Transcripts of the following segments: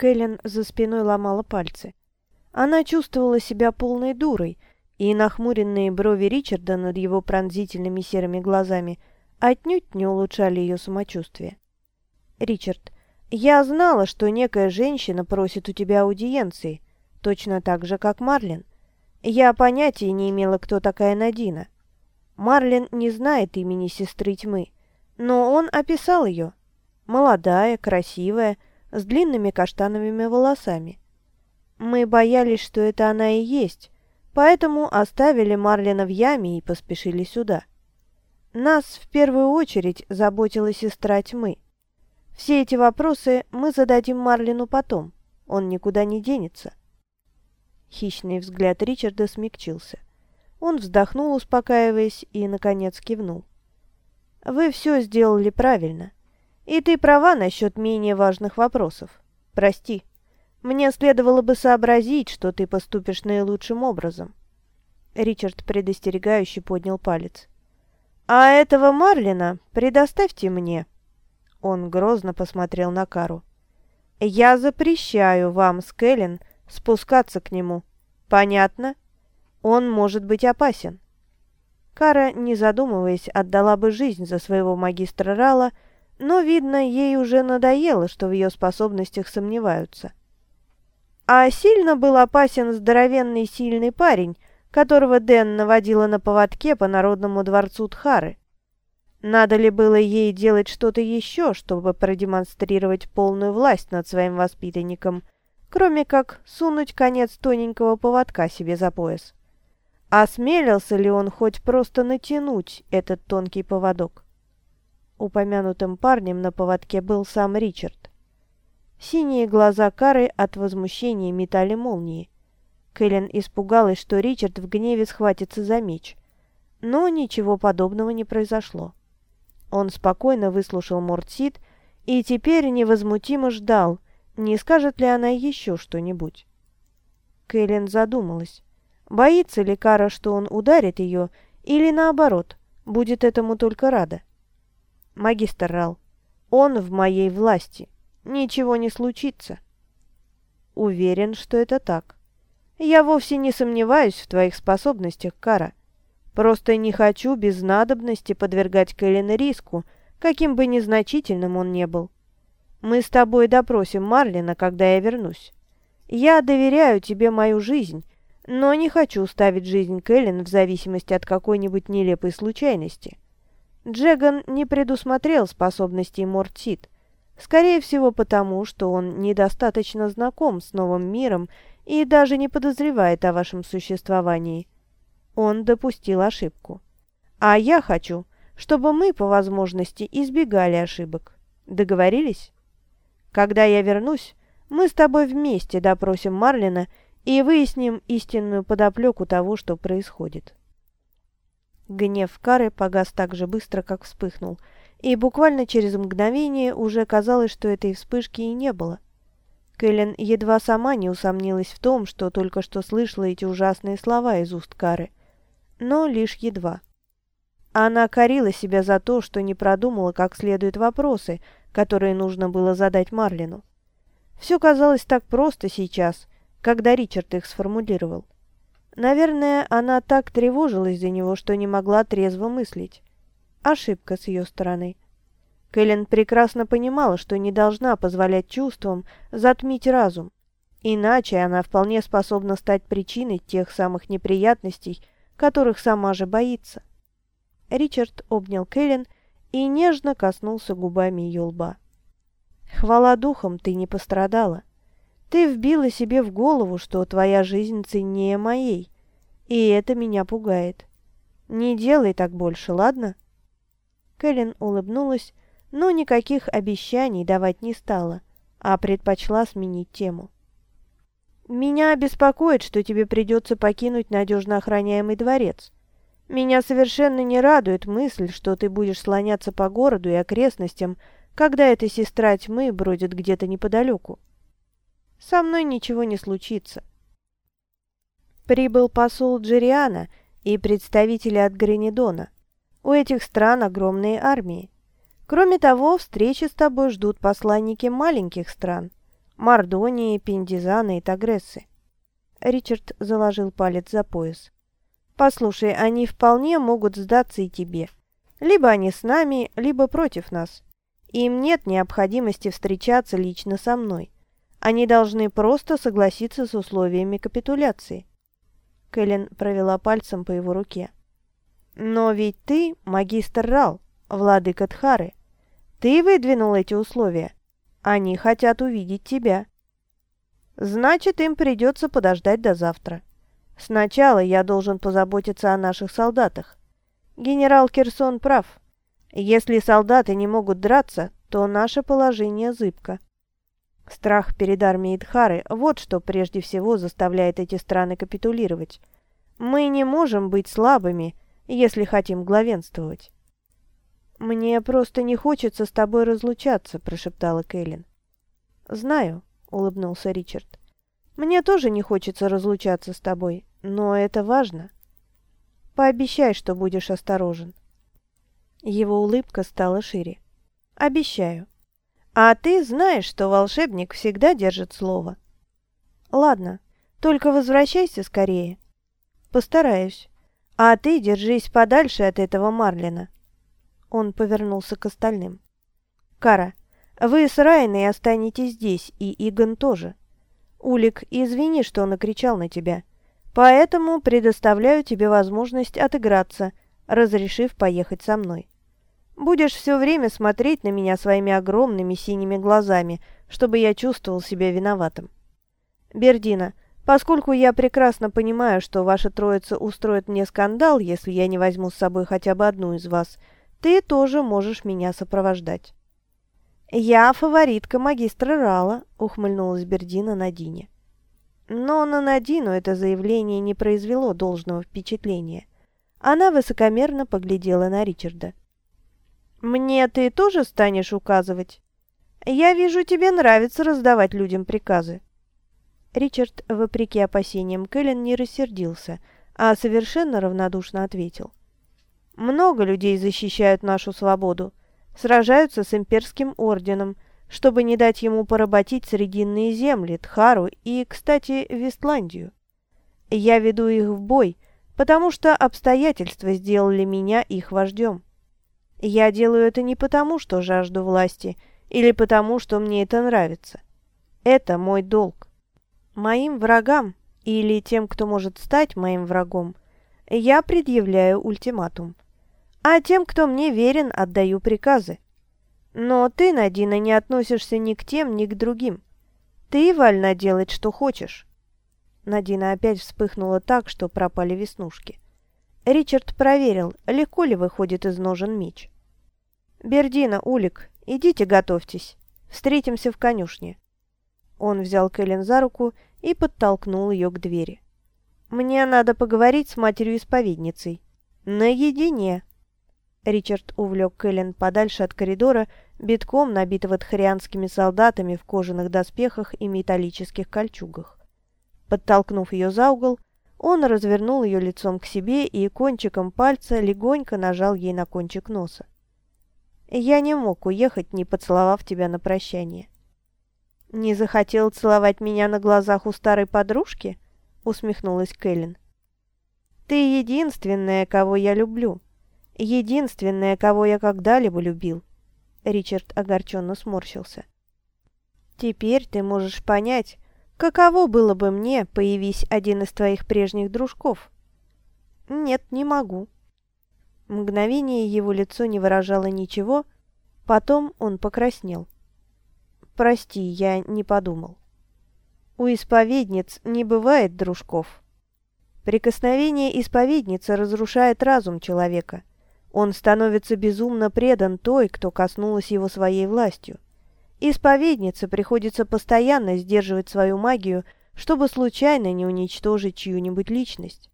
Кэлен за спиной ломала пальцы. Она чувствовала себя полной дурой, и нахмуренные брови Ричарда над его пронзительными серыми глазами отнюдь не улучшали ее самочувствие. «Ричард, я знала, что некая женщина просит у тебя аудиенции, точно так же, как Марлин. Я понятия не имела, кто такая Надина. Марлин не знает имени сестры тьмы, но он описал ее. Молодая, красивая, с длинными каштановыми волосами. Мы боялись, что это она и есть, Поэтому оставили Марлина в яме и поспешили сюда. Нас в первую очередь заботила сестра тьмы. Все эти вопросы мы зададим Марлину потом. Он никуда не денется. Хищный взгляд Ричарда смягчился. Он вздохнул, успокаиваясь, и, наконец, кивнул. «Вы все сделали правильно. И ты права насчет менее важных вопросов. Прости». Мне следовало бы сообразить, что ты поступишь наилучшим образом. Ричард предостерегающе поднял палец. «А этого Марлина предоставьте мне». Он грозно посмотрел на Кару. «Я запрещаю вам, Скеллен, спускаться к нему. Понятно? Он может быть опасен». Кара, не задумываясь, отдала бы жизнь за своего магистра Рала, но, видно, ей уже надоело, что в ее способностях сомневаются. А сильно был опасен здоровенный сильный парень, которого Дэн наводила на поводке по Народному дворцу Тхары. Надо ли было ей делать что-то еще, чтобы продемонстрировать полную власть над своим воспитанником, кроме как сунуть конец тоненького поводка себе за пояс? Осмелился ли он хоть просто натянуть этот тонкий поводок? Упомянутым парнем на поводке был сам Ричард. Синие глаза Кары от возмущения метали молнии. Кэлен испугалась, что Ричард в гневе схватится за меч. Но ничего подобного не произошло. Он спокойно выслушал Мортсид и теперь невозмутимо ждал, не скажет ли она еще что-нибудь. Кэлен задумалась, боится ли Кара, что он ударит ее, или наоборот, будет этому только рада. «Магистр Рал, он в моей власти», ничего не случится. Уверен, что это так. Я вовсе не сомневаюсь в твоих способностях, Кара. Просто не хочу без надобности подвергать Кэлен риску, каким бы незначительным он ни был. Мы с тобой допросим Марлина, когда я вернусь. Я доверяю тебе мою жизнь, но не хочу ставить жизнь Кэлен в зависимости от какой-нибудь нелепой случайности. Джеган не предусмотрел способностей Мортсид, Скорее всего потому, что он недостаточно знаком с новым миром и даже не подозревает о вашем существовании. Он допустил ошибку. А я хочу, чтобы мы по возможности избегали ошибок. Договорились? Когда я вернусь, мы с тобой вместе допросим Марлина и выясним истинную подоплеку того, что происходит. Гнев Кары погас так же быстро, как вспыхнул – и буквально через мгновение уже казалось, что этой вспышки и не было. Кэлен едва сама не усомнилась в том, что только что слышала эти ужасные слова из уст Кары, но лишь едва. Она корила себя за то, что не продумала как следует вопросы, которые нужно было задать Марлину. Все казалось так просто сейчас, когда Ричард их сформулировал. Наверное, она так тревожилась за него, что не могла трезво мыслить. Ошибка с ее стороны. Кэлен прекрасно понимала, что не должна позволять чувствам затмить разум, иначе она вполне способна стать причиной тех самых неприятностей, которых сама же боится. Ричард обнял Кэлен и нежно коснулся губами ее лба. «Хвала духом, ты не пострадала. Ты вбила себе в голову, что твоя жизнь ценнее моей, и это меня пугает. Не делай так больше, ладно?» Кэлен улыбнулась, но никаких обещаний давать не стала, а предпочла сменить тему. «Меня беспокоит, что тебе придется покинуть надежно охраняемый дворец. Меня совершенно не радует мысль, что ты будешь слоняться по городу и окрестностям, когда эта сестра тьмы бродит где-то неподалеку. Со мной ничего не случится». Прибыл посол Джериана и представители от Гренедона – у этих стран огромные армии. Кроме того, встречи с тобой ждут посланники маленьких стран. Мордонии, Пиндизана и Тагрессы. Ричард заложил палец за пояс. «Послушай, они вполне могут сдаться и тебе. Либо они с нами, либо против нас. Им нет необходимости встречаться лично со мной. Они должны просто согласиться с условиями капитуляции». Кэлен провела пальцем по его руке. «Но ведь ты магистр Рал, владыка Тхары. Ты выдвинул эти условия. Они хотят увидеть тебя. Значит, им придется подождать до завтра. Сначала я должен позаботиться о наших солдатах. Генерал Кирсон прав. Если солдаты не могут драться, то наше положение зыбко. Страх перед армией Дхары – вот что прежде всего заставляет эти страны капитулировать. Мы не можем быть слабыми, если хотим главенствовать. «Мне просто не хочется с тобой разлучаться», – прошептала Кэлен. «Знаю», – улыбнулся Ричард. «Мне тоже не хочется разлучаться с тобой, но это важно. Пообещай, что будешь осторожен». Его улыбка стала шире. «Обещаю. А ты знаешь, что волшебник всегда держит слово». «Ладно, только возвращайся скорее». «Постараюсь. А ты держись подальше от этого Марлина». Он повернулся к остальным. «Кара, вы с Райной останетесь здесь, и Игон тоже. Улик, извини, что накричал на тебя. Поэтому предоставляю тебе возможность отыграться, разрешив поехать со мной. Будешь все время смотреть на меня своими огромными синими глазами, чтобы я чувствовал себя виноватым. Бердина, поскольку я прекрасно понимаю, что ваша троица устроит мне скандал, если я не возьму с собой хотя бы одну из вас – ты тоже можешь меня сопровождать». «Я фаворитка магистра Рала», — ухмыльнулась Бердина Надине. Но на Надину это заявление не произвело должного впечатления. Она высокомерно поглядела на Ричарда. «Мне ты тоже станешь указывать? Я вижу, тебе нравится раздавать людям приказы». Ричард, вопреки опасениям Кэлен, не рассердился, а совершенно равнодушно ответил. Много людей защищают нашу свободу, сражаются с имперским орденом, чтобы не дать ему поработить срединные земли, Тхару и, кстати, Вестландию. Я веду их в бой, потому что обстоятельства сделали меня их вождем. Я делаю это не потому, что жажду власти, или потому, что мне это нравится. Это мой долг. Моим врагам, или тем, кто может стать моим врагом, я предъявляю ультиматум а тем, кто мне верен, отдаю приказы. Но ты, Надина, не относишься ни к тем, ни к другим. Ты вольна делать, что хочешь». Надина опять вспыхнула так, что пропали веснушки. Ричард проверил, легко ли выходит из ножен меч. «Бердина, Улик, идите готовьтесь. Встретимся в конюшне». Он взял Кэлен за руку и подтолкнул ее к двери. «Мне надо поговорить с матерью-исповедницей. Наедине». Ричард увлек Кэлен подальше от коридора, битком набитого тхарианскими солдатами в кожаных доспехах и металлических кольчугах. Подтолкнув ее за угол, он развернул ее лицом к себе и кончиком пальца легонько нажал ей на кончик носа. «Я не мог уехать, не поцеловав тебя на прощание». «Не захотел целовать меня на глазах у старой подружки?» — усмехнулась Кэлен. «Ты единственная, кого я люблю», единственная, кого я когда-либо любил». Ричард огорченно сморщился. «Теперь ты можешь понять, каково было бы мне, появись один из твоих прежних дружков». «Нет, не могу». Мгновение его лицо не выражало ничего, потом он покраснел. «Прости, я не подумал». «У исповедниц не бывает дружков». Прикосновение исповедницы разрушает разум человека. Он становится безумно предан той, кто коснулась его своей властью. Исповеднице приходится постоянно сдерживать свою магию, чтобы случайно не уничтожить чью-нибудь личность.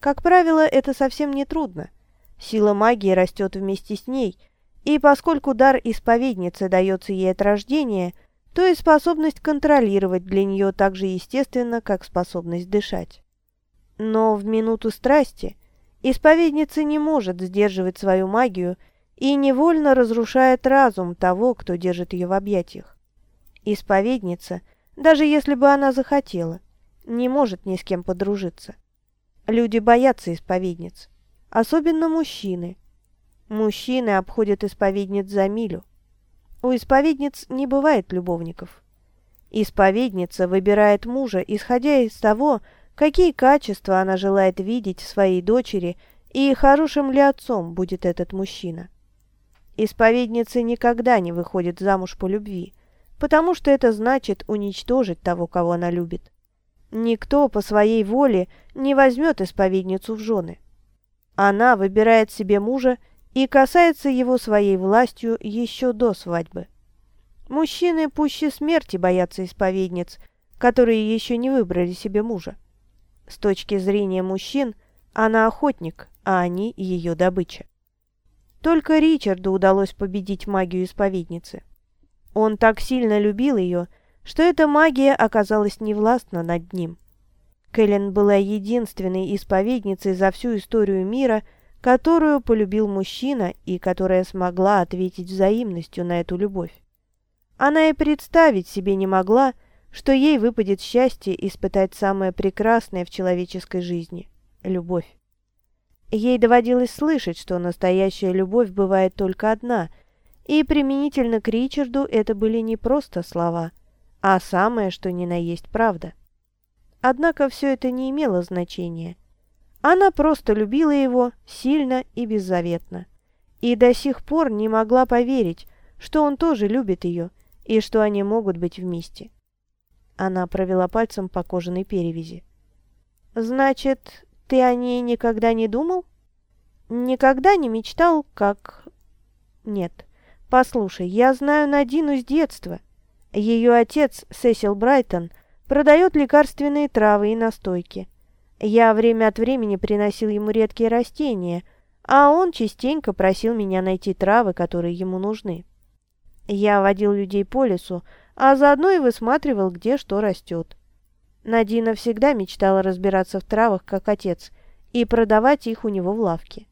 Как правило, это совсем не трудно. Сила магии растет вместе с ней, и поскольку дар исповедницы дается ей от рождения, то и способность контролировать для нее так же естественно, как способность дышать. Но в минуту страсти – Исповедница не может сдерживать свою магию и невольно разрушает разум того, кто держит ее в объятиях. Исповедница даже если бы она захотела, не может ни с кем подружиться. Люди боятся исповедниц, особенно мужчины. Мужчины обходят исповедниц за милю. У исповедниц не бывает любовников. Исповедница выбирает мужа, исходя из того, какие качества она желает видеть в своей дочери и хорошим ли отцом будет этот мужчина. Исповедницы никогда не выходят замуж по любви, потому что это значит уничтожить того, кого она любит. Никто по своей воле не возьмет исповедницу в жены. Она выбирает себе мужа и касается его своей властью еще до свадьбы. Мужчины пуще смерти боятся исповедниц, которые еще не выбрали себе мужа. С точки зрения мужчин, она охотник, а они ее добыча. Только Ричарду удалось победить магию исповедницы. Он так сильно любил ее, что эта магия оказалась невластна над ним. Кэлен была единственной исповедницей за всю историю мира, которую полюбил мужчина и которая смогла ответить взаимностью на эту любовь. Она и представить себе не могла, что ей выпадет счастье испытать самое прекрасное в человеческой жизни – любовь. Ей доводилось слышать, что настоящая любовь бывает только одна, и применительно к Ричарду это были не просто слова – а самое, что ни на есть правда. Однако все это не имело значения. Она просто любила его сильно и беззаветно. И до сих пор не могла поверить, что он тоже любит ее и что они могут быть вместе. Она провела пальцем по кожаной перевязи. «Значит, ты о ней никогда не думал? Никогда не мечтал, как...» «Нет. Послушай, я знаю Надину с детства. Ее отец, Сесил Брайтон, продает лекарственные травы и настойки. Я время от времени приносил ему редкие растения, а он частенько просил меня найти травы, которые ему нужны. Я водил людей по лесу, а заодно и высматривал, где что растет. Надина всегда мечтала разбираться в травах, как отец, и продавать их у него в лавке.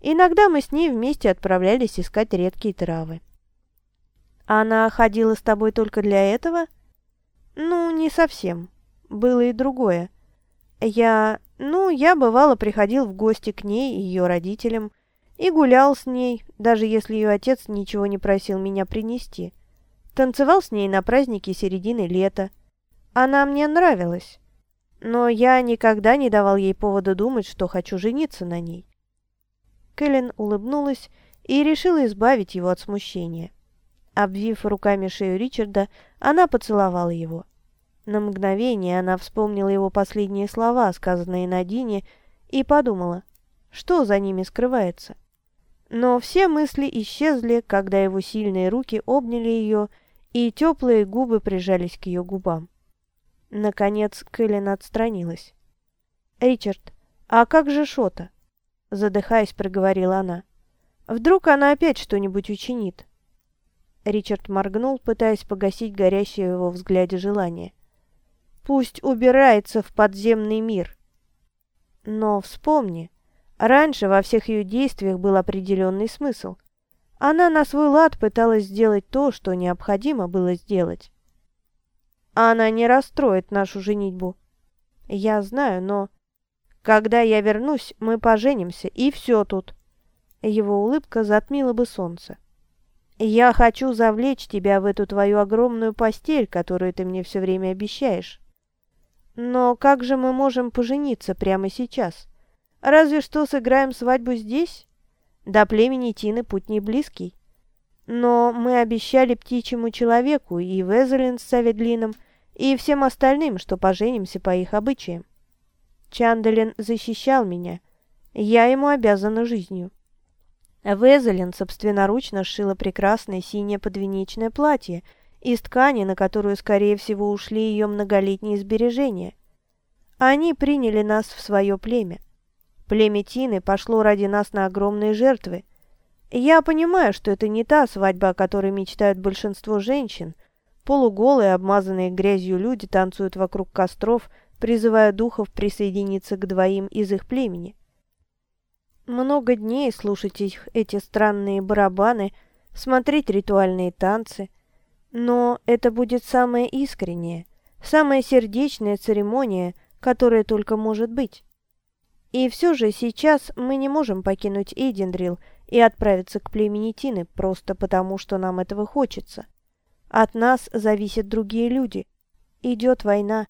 Иногда мы с ней вместе отправлялись искать редкие травы. Она ходила с тобой только для этого? Ну, не совсем. Было и другое. Я... Ну, я бывало приходил в гости к ней и ее родителям и гулял с ней, даже если ее отец ничего не просил меня принести. Танцевал с ней на празднике середины лета. Она мне нравилась. Но я никогда не давал ей повода думать, что хочу жениться на ней. Кэлен улыбнулась и решила избавить его от смущения. Обвив руками шею Ричарда, она поцеловала его. На мгновение она вспомнила его последние слова, сказанные Надине, и подумала, что за ними скрывается. Но все мысли исчезли, когда его сильные руки обняли ее, и теплые губы прижались к ее губам. Наконец Кэлен отстранилась. «Ричард, а как же Шота?» Задыхаясь, проговорила она. «Вдруг она опять что-нибудь учинит?» Ричард моргнул, пытаясь погасить горящее в его взгляде желание. «Пусть убирается в подземный мир». Но вспомни, раньше во всех ее действиях был определенный смысл. Она на свой лад пыталась сделать то, что необходимо было сделать. Она не расстроит нашу женитьбу. Я знаю, но... Когда я вернусь, мы поженимся, и все тут. Его улыбка затмила бы солнце. Я хочу завлечь тебя в эту твою огромную постель, которую ты мне все время обещаешь. Но как же мы можем пожениться прямо сейчас? Разве что сыграем свадьбу здесь? До племени Тины путь не близкий. Но мы обещали птичьему человеку и Везелин с Саведлином, и всем остальным, что поженимся по их обычаям. Чандалин защищал меня. Я ему обязана жизнью. Везелин собственноручно сшила прекрасное синее подвенечное платье из ткани, на которую, скорее всего, ушли ее многолетние сбережения. Они приняли нас в свое племя. Племя Тины пошло ради нас на огромные жертвы. Я понимаю, что это не та свадьба, о которой мечтают большинство женщин. Полуголые, обмазанные грязью люди танцуют вокруг костров, призывая духов присоединиться к двоим из их племени много дней слушать их, эти странные барабаны, смотреть ритуальные танцы. Но это будет самое искреннее, Самая сердечная церемония, которая только может быть. И все же сейчас мы не можем покинуть Эйдендрил и отправиться к племени Тины просто потому, что нам этого хочется. От нас зависят другие люди. Идет война.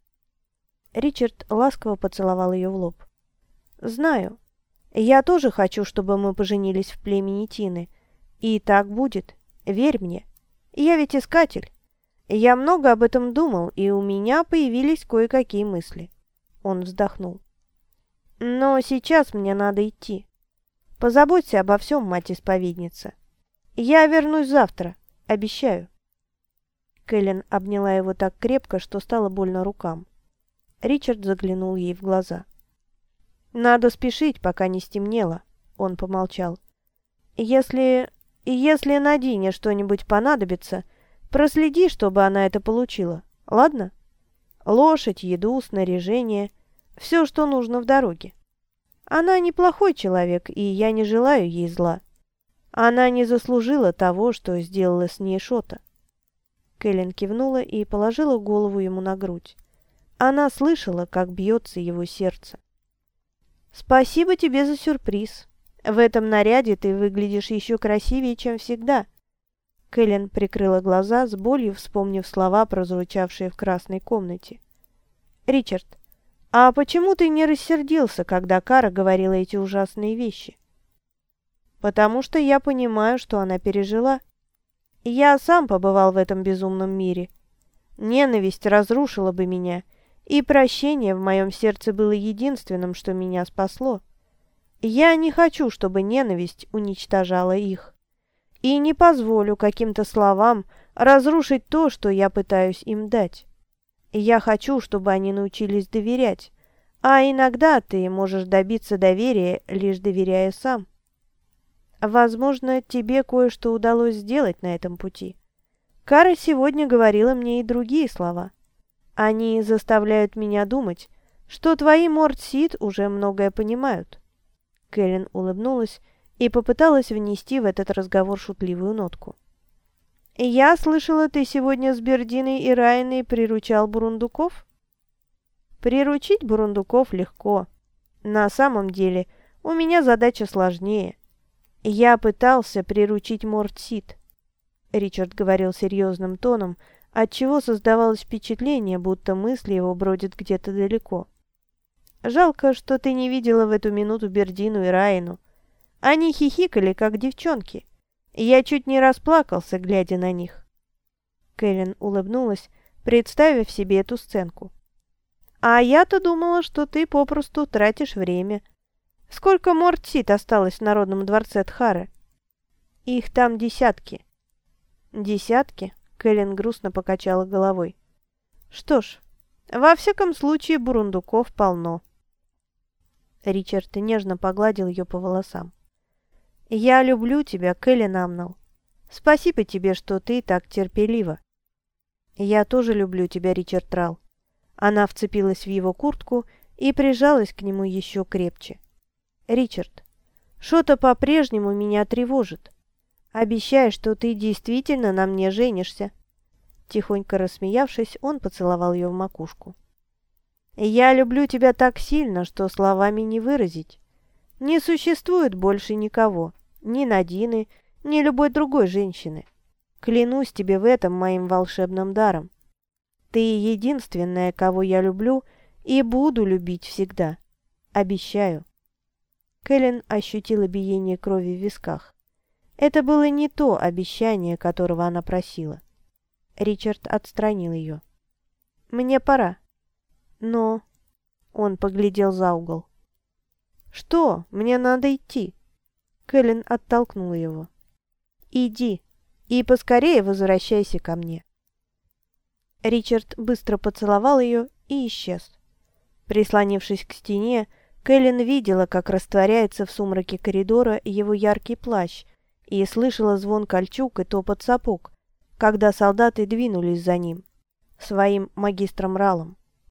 Ричард ласково поцеловал ее в лоб. «Знаю. Я тоже хочу, чтобы мы поженились в племени Тины. И так будет. Верь мне. Я ведь искатель. Я много об этом думал, и у меня появились кое-какие мысли». Он вздохнул. «Но сейчас мне надо идти. Позаботься обо всем, мать-исповедница. Я вернусь завтра, обещаю». Кэлен обняла его так крепко, что стало больно рукам. Ричард заглянул ей в глаза. «Надо спешить, пока не стемнело», — он помолчал. «Если... если Надине что-нибудь понадобится, проследи, чтобы она это получила, ладно? Лошадь, еду, снаряжение, все, что нужно в дороге. Она неплохой человек, и я не желаю ей зла. Она не заслужила того, что сделала с ней Шота». Кэлен кивнула и положила голову ему на грудь. Она слышала, как бьется его сердце. «Спасибо тебе за сюрприз. В этом наряде ты выглядишь еще красивее, чем всегда». Кэлен прикрыла глаза, с болью вспомнив слова, прозвучавшие в красной комнате. «Ричард, а почему ты не рассердился, когда Кара говорила эти ужасные вещи?» «Потому что я понимаю, что она пережила. Я сам побывал в этом безумном мире. Ненависть разрушила бы меня» и прощение в моем сердце было единственным, что меня спасло. Я не хочу, чтобы ненависть уничтожала их. И не позволю каким-то словам разрушить то, что я пытаюсь им дать. Я хочу, чтобы они научились доверять, а иногда ты можешь добиться доверия, лишь доверяя сам. Возможно, тебе кое-что удалось сделать на этом пути. Кара сегодня говорила мне и другие слова. Они заставляют меня думать, что твои Мортсид уже многое понимают». Кэлен улыбнулась и попыталась внести в этот разговор шутливую нотку. «Я слышала, ты сегодня с Бердиной и Райной приручал бурундуков?» «Приручить бурундуков легко. На самом деле у меня задача сложнее. Я пытался приручить Мортсид». Ричард говорил серьезным тоном, отчего создавалось впечатление, будто мысли его бродят где-то далеко. «Жалко, что ты не видела в эту минуту Бердину и Райну. Они хихикали, как девчонки. Я чуть не расплакался, глядя на них». Кэлен улыбнулась, представив себе эту сценку. «А я-то думала, что ты попросту тратишь время. Сколько мортсит осталось в Народном дворце Тхары?» «Их там десятки». «Десятки?» Кэлен грустно покачала головой. «Что ж, во всяком случае бурундуков полно». Ричард нежно погладил ее по волосам. «Я люблю тебя, Кэлен Амнал. Спасибо тебе, что ты так терпелива». «Я тоже люблю тебя, Ричард Рал». Она вцепилась в его куртку и прижалась к нему еще крепче. «Ричард, что-то по-прежнему меня тревожит. Обещай, что ты действительно на мне женишься». Тихонько рассмеявшись, он поцеловал ее в макушку. «Я люблю тебя так сильно, что словами не выразить. Не существует больше никого, ни Надины, ни любой другой женщины. Клянусь тебе в этом моим волшебным даром. Ты единственная, кого я люблю и буду любить всегда. Обещаю». Кэлен ощутила биение крови в висках. Это было не то обещание, которого она просила. Ричард отстранил ее. «Мне пора». «Но...» Он поглядел за угол. «Что? Мне надо идти». Кэлен оттолкнула его. «Иди и поскорее возвращайся ко мне». Ричард быстро поцеловал ее и исчез. Прислонившись к стене, Кэлен видела, как растворяется в сумраке коридора его яркий плащ, и слышала звон кольчуг и топот сапог, когда солдаты двинулись за ним, своим магистром Ралом.